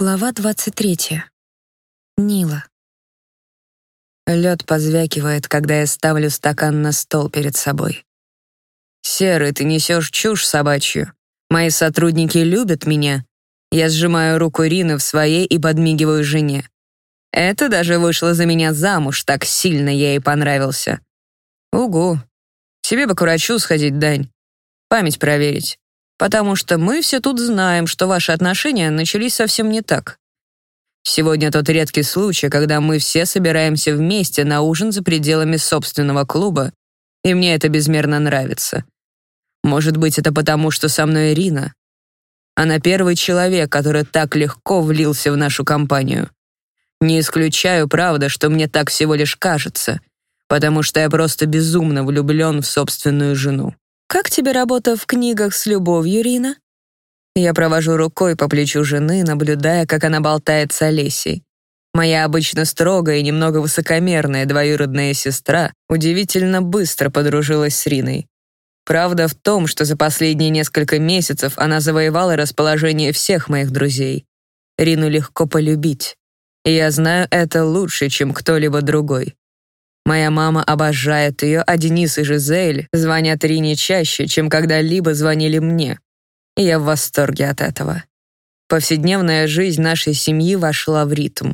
Глава 23. Нила. Лед позвякивает, когда я ставлю стакан на стол перед собой. «Серый, ты несешь чушь собачью. Мои сотрудники любят меня». Я сжимаю руку Рины в своей и подмигиваю жене. Это даже вышло за меня замуж, так сильно я ей понравился. Угу. Тебе бы к врачу сходить, Дань. Память проверить потому что мы все тут знаем, что ваши отношения начались совсем не так. Сегодня тот редкий случай, когда мы все собираемся вместе на ужин за пределами собственного клуба, и мне это безмерно нравится. Может быть, это потому, что со мной Ирина. Она первый человек, который так легко влился в нашу компанию. Не исключаю, правда, что мне так всего лишь кажется, потому что я просто безумно влюблен в собственную жену. «Как тебе работа в книгах с любовью, Рина?» Я провожу рукой по плечу жены, наблюдая, как она болтает с Олесей. Моя обычно строгая и немного высокомерная двоюродная сестра удивительно быстро подружилась с Риной. Правда в том, что за последние несколько месяцев она завоевала расположение всех моих друзей. Рину легко полюбить. И я знаю это лучше, чем кто-либо другой. Моя мама обожает ее, а Денис и Жизель звонят Рине чаще, чем когда-либо звонили мне. И я в восторге от этого. Повседневная жизнь нашей семьи вошла в ритм.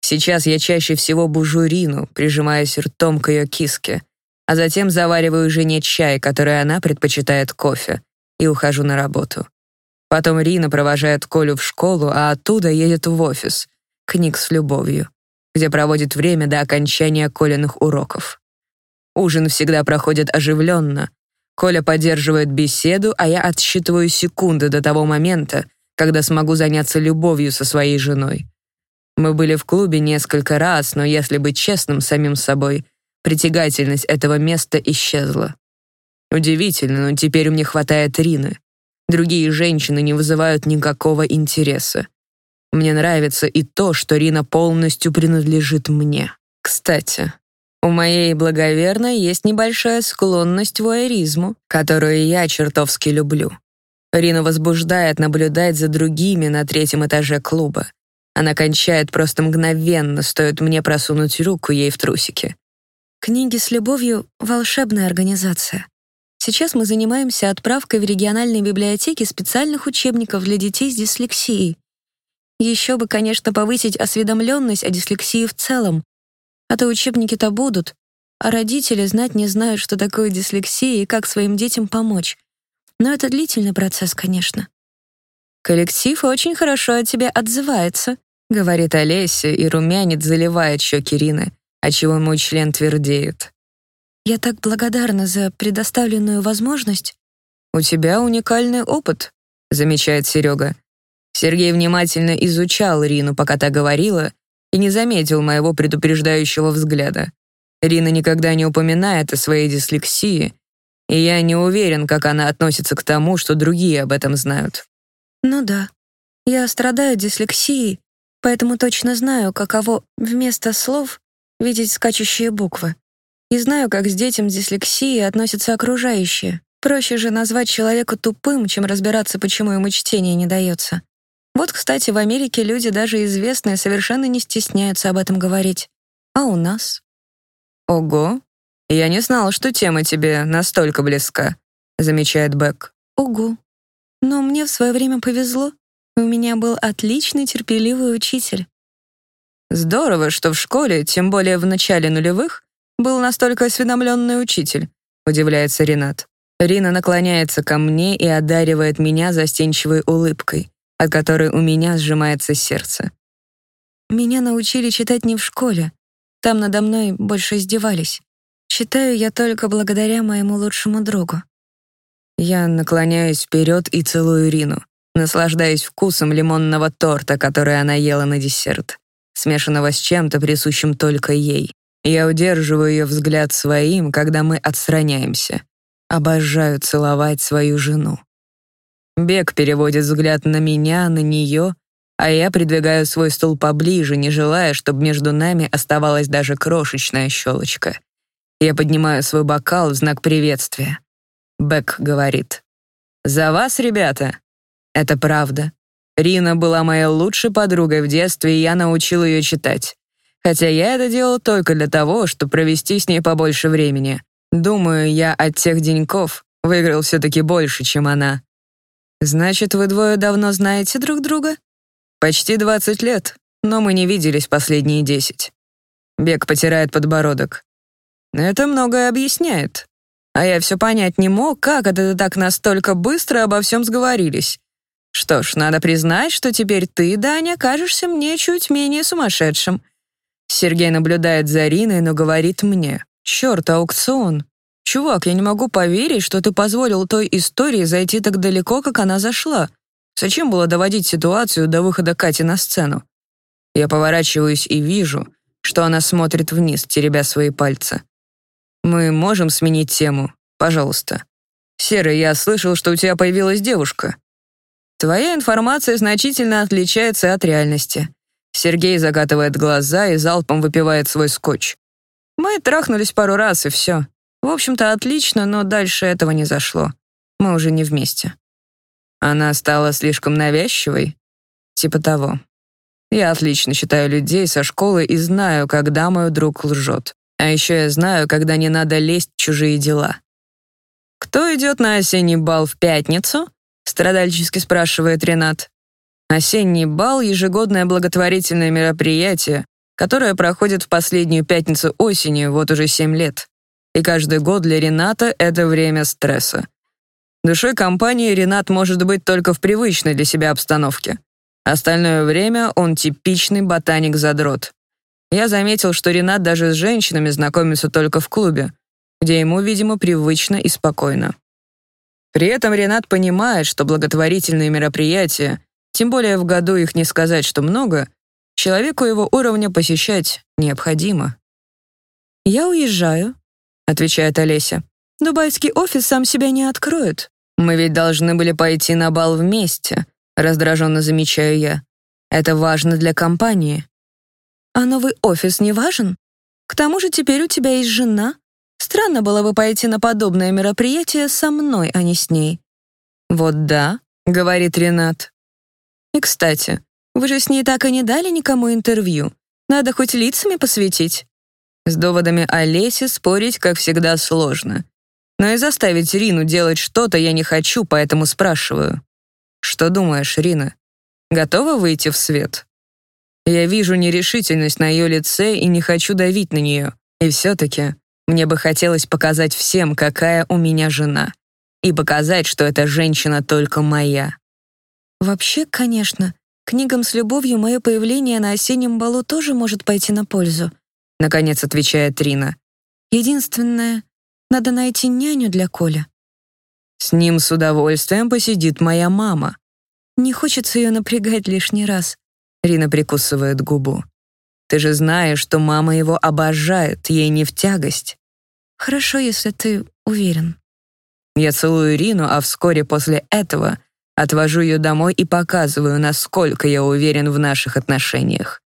Сейчас я чаще всего бужу Рину, прижимаясь ртом к ее киске, а затем завариваю жене чай, который она предпочитает кофе, и ухожу на работу. Потом Рина провожает Колю в школу, а оттуда едет в офис, книг с любовью где проводит время до окончания Колиных уроков. Ужин всегда проходит оживленно. Коля поддерживает беседу, а я отсчитываю секунды до того момента, когда смогу заняться любовью со своей женой. Мы были в клубе несколько раз, но если быть честным самим собой, притягательность этого места исчезла. Удивительно, но теперь мне хватает Рины. Другие женщины не вызывают никакого интереса. Мне нравится и то, что Рина полностью принадлежит мне. Кстати, у моей благоверной есть небольшая склонность к вуайеризму, которую я чертовски люблю. Рина возбуждает наблюдать за другими на третьем этаже клуба. Она кончает просто мгновенно, стоит мне просунуть руку ей в трусики. Книги с любовью — волшебная организация. Сейчас мы занимаемся отправкой в региональные библиотеки специальных учебников для детей с дислексией. Еще бы, конечно, повысить осведомленность о дислексии в целом. А то учебники-то будут, а родители знать не знают, что такое дислексия и как своим детям помочь. Но это длительный процесс, конечно. «Коллектив очень хорошо о тебе отзывается», — говорит Олеся, и румянец заливает щеки Рины, отчего мой член твердеет. «Я так благодарна за предоставленную возможность». «У тебя уникальный опыт», — замечает Серега. Сергей внимательно изучал Рину, пока та говорила, и не заметил моего предупреждающего взгляда. Рина никогда не упоминает о своей дислексии, и я не уверен, как она относится к тому, что другие об этом знают. Ну да, я страдаю дислексией, поэтому точно знаю, каково вместо слов видеть скачущие буквы. И знаю, как с детям с дислексией относятся окружающие. Проще же назвать человека тупым, чем разбираться, почему ему чтение не дается. Вот, кстати, в Америке люди, даже известные, совершенно не стесняются об этом говорить. А у нас? Ого, я не знала, что тема тебе настолько близка, замечает Бэк. Ого. Но мне в свое время повезло. У меня был отличный терпеливый учитель. Здорово, что в школе, тем более в начале нулевых, был настолько осведомленный учитель, удивляется Ренат. Рина наклоняется ко мне и одаривает меня застенчивой улыбкой от которой у меня сжимается сердце. Меня научили читать не в школе. Там надо мной больше издевались. Читаю я только благодаря моему лучшему другу. Я наклоняюсь вперед и целую Ирину, наслаждаясь вкусом лимонного торта, который она ела на десерт, смешанного с чем-то присущим только ей. Я удерживаю ее взгляд своим, когда мы отстраняемся. Обожаю целовать свою жену. Бег переводит взгляд на меня, на нее, а я придвигаю свой стул поближе, не желая, чтобы между нами оставалась даже крошечная щелочка. Я поднимаю свой бокал в знак приветствия. Бек говорит. «За вас, ребята!» Это правда. Рина была моей лучшей подругой в детстве, и я научил ее читать. Хотя я это делал только для того, чтобы провести с ней побольше времени. Думаю, я от тех деньков выиграл все-таки больше, чем она. Значит, вы двое давно знаете друг друга? Почти 20 лет, но мы не виделись последние 10. Бег потирает подбородок. Это многое объясняет. А я все понять не мог, как это так настолько быстро обо всем сговорились. Что ж, надо признать, что теперь ты, Даня, кажешься мне чуть менее сумасшедшим. Сергей наблюдает за Риной, но говорит мне. «Черт, аукцион. Чувак, я не могу поверить, что ты позволил той истории зайти так далеко, как она зашла. Зачем было доводить ситуацию до выхода Кати на сцену?» Я поворачиваюсь и вижу, что она смотрит вниз, теребя свои пальцы. «Мы можем сменить тему? Пожалуйста. Серый, я слышал, что у тебя появилась девушка. Твоя информация значительно отличается от реальности. Сергей закатывает глаза и залпом выпивает свой скотч. Мы трахнулись пару раз, и все. В общем-то, отлично, но дальше этого не зашло. Мы уже не вместе. Она стала слишком навязчивой? Типа того. Я отлично считаю людей со школы и знаю, когда мой друг лжет. А еще я знаю, когда не надо лезть в чужие дела. «Кто идет на осенний бал в пятницу?» страдальчески спрашивает Ренат. Осенний бал — ежегодное благотворительное мероприятие, которое проходит в последнюю пятницу осени вот уже семь лет. И каждый год для Рената — это время стресса. Душой компании Ренат может быть только в привычной для себя обстановке. Остальное время он типичный ботаник-задрот. Я заметил, что Ренат даже с женщинами знакомится только в клубе, где ему, видимо, привычно и спокойно. При этом Ренат понимает, что благотворительные мероприятия, тем более в году их не сказать, что много, человеку его уровня посещать необходимо. «Я уезжаю», — отвечает Олеся. «Дубайский офис сам себя не откроет». «Мы ведь должны были пойти на бал вместе», — раздраженно замечаю я. «Это важно для компании». «А новый офис не важен? К тому же теперь у тебя есть жена, Странно было бы пойти на подобное мероприятие со мной, а не с ней. «Вот да», — говорит Ренат. «И, кстати, вы же с ней так и не дали никому интервью. Надо хоть лицами посвятить». С доводами Олеси спорить, как всегда, сложно. Но и заставить Рину делать что-то я не хочу, поэтому спрашиваю. «Что думаешь, Рина? Готова выйти в свет?» Я вижу нерешительность на ее лице и не хочу давить на нее. И все-таки мне бы хотелось показать всем, какая у меня жена. И показать, что эта женщина только моя. Вообще, конечно, книгам с любовью мое появление на осеннем балу тоже может пойти на пользу. Наконец отвечает Рина. Единственное, надо найти няню для Коля. С ним с удовольствием посидит моя мама. Не хочется ее напрягать лишний раз. Рина прикусывает губу. Ты же знаешь, что мама его обожает, ей не в тягость. Хорошо, если ты уверен. Я целую Ирину, а вскоре после этого отвожу ее домой и показываю, насколько я уверен в наших отношениях.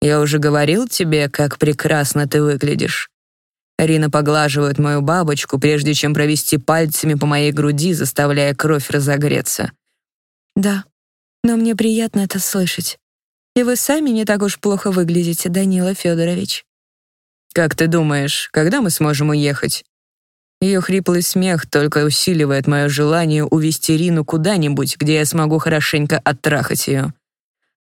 Я уже говорил тебе, как прекрасно ты выглядишь. Рина поглаживает мою бабочку, прежде чем провести пальцами по моей груди, заставляя кровь разогреться. Да, но мне приятно это слышать. И вы сами не так уж плохо выглядите, Данила Федорович. Как ты думаешь, когда мы сможем уехать? Ее хриплый смех только усиливает мое желание увести Рину куда-нибудь, где я смогу хорошенько оттрахать ее.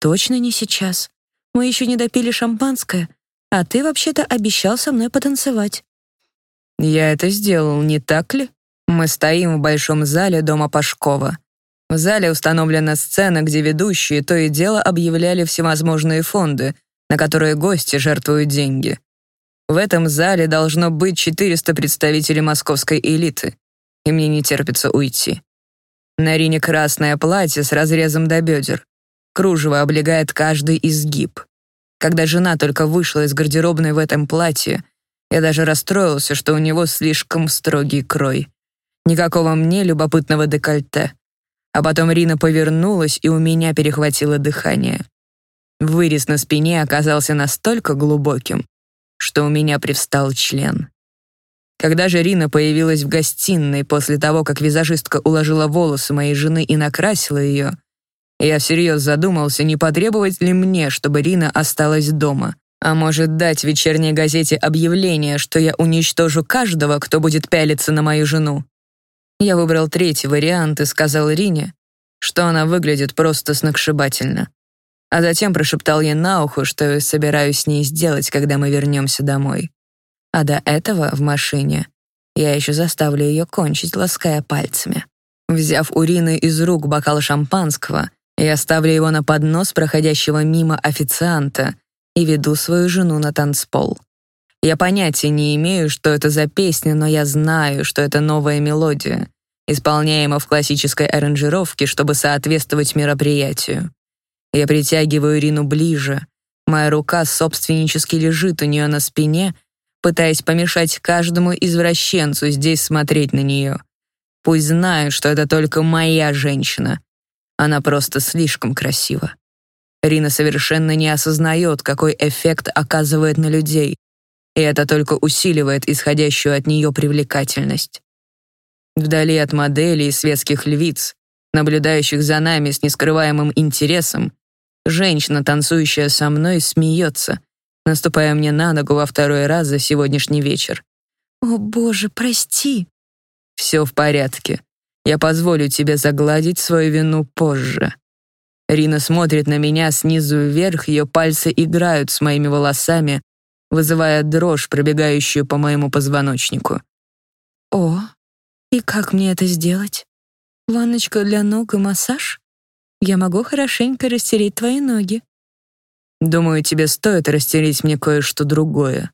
Точно не сейчас. Мы еще не допили шампанское, а ты вообще-то обещал со мной потанцевать. Я это сделал, не так ли? Мы стоим в большом зале дома Пашкова. В зале установлена сцена, где ведущие то и дело объявляли всевозможные фонды, на которые гости жертвуют деньги. В этом зале должно быть 400 представителей московской элиты, и мне не терпится уйти. На Рине красное платье с разрезом до бедер. Кружево облегает каждый изгиб. Когда жена только вышла из гардеробной в этом платье, я даже расстроился, что у него слишком строгий крой. Никакого мне любопытного декольте. А потом Рина повернулась, и у меня перехватило дыхание. Вырез на спине оказался настолько глубоким, что у меня привстал член. Когда же Рина появилась в гостиной после того, как визажистка уложила волосы моей жены и накрасила ее, я всерьез задумался, не потребовать ли мне, чтобы Рина осталась дома. А может, дать вечерней газете объявление, что я уничтожу каждого, кто будет пялиться на мою жену? Я выбрал третий вариант и сказал Рине, что она выглядит просто сногсшибательно. А затем прошептал ей на ухо, что собираюсь с ней сделать, когда мы вернемся домой. А до этого в машине я еще заставлю ее кончить, лаская пальцами. Взяв у Рины из рук бокал шампанского, я ставлю его на поднос проходящего мимо официанта и веду свою жену на танцпол. Я понятия не имею, что это за песня, но я знаю, что это новая мелодия, исполняемая в классической аранжировке, чтобы соответствовать мероприятию. Я притягиваю Ирину ближе. Моя рука собственнически лежит у нее на спине, пытаясь помешать каждому извращенцу здесь смотреть на нее. Пусть знают, что это только моя женщина. Она просто слишком красива. Рина совершенно не осознает, какой эффект оказывает на людей, и это только усиливает исходящую от нее привлекательность. Вдали от моделей и светских львиц, наблюдающих за нами с нескрываемым интересом, женщина, танцующая со мной, смеется, наступая мне на ногу во второй раз за сегодняшний вечер. «О, боже, прости!» «Все в порядке. Я позволю тебе загладить свою вину позже». Рина смотрит на меня снизу вверх, ее пальцы играют с моими волосами, вызывая дрожь, пробегающую по моему позвоночнику. «О, и как мне это сделать? Ванночка для ног и массаж? Я могу хорошенько растереть твои ноги». «Думаю, тебе стоит растереть мне кое-что другое».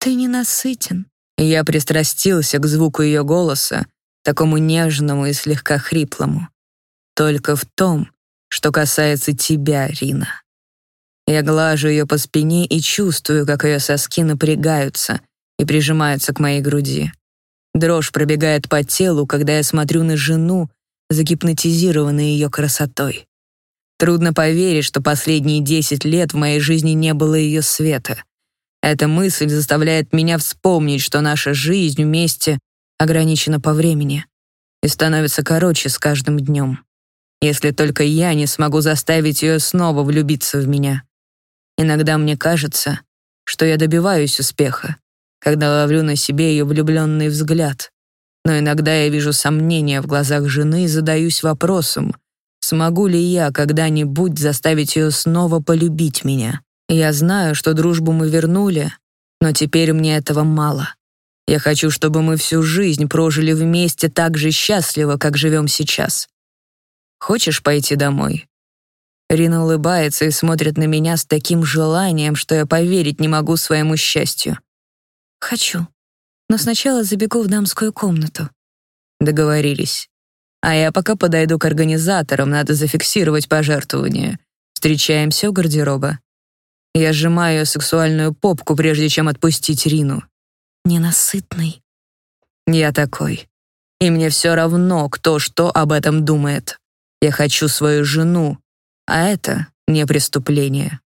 «Ты ненасытен». Я пристрастился к звуку ее голоса, такому нежному и слегка хриплому. Только в том, что касается тебя, Рина. Я глажу ее по спине и чувствую, как ее соски напрягаются и прижимаются к моей груди. Дрожь пробегает по телу, когда я смотрю на жену, загипнотизированной ее красотой. Трудно поверить, что последние десять лет в моей жизни не было ее света. Эта мысль заставляет меня вспомнить, что наша жизнь вместе ограничена по времени и становится короче с каждым днем если только я не смогу заставить ее снова влюбиться в меня. Иногда мне кажется, что я добиваюсь успеха, когда ловлю на себе ее влюбленный взгляд. Но иногда я вижу сомнения в глазах жены и задаюсь вопросом, смогу ли я когда-нибудь заставить ее снова полюбить меня. Я знаю, что дружбу мы вернули, но теперь мне этого мало. Я хочу, чтобы мы всю жизнь прожили вместе так же счастливо, как живем сейчас. Хочешь пойти домой?» Рина улыбается и смотрит на меня с таким желанием, что я поверить не могу своему счастью. «Хочу. Но сначала забегу в дамскую комнату». Договорились. А я пока подойду к организаторам, надо зафиксировать пожертвование. Встречаемся у гардероба. Я сжимаю ее сексуальную попку, прежде чем отпустить Рину. Ненасытный. Я такой. И мне все равно, кто что об этом думает. Я хочу свою жену, а это не преступление.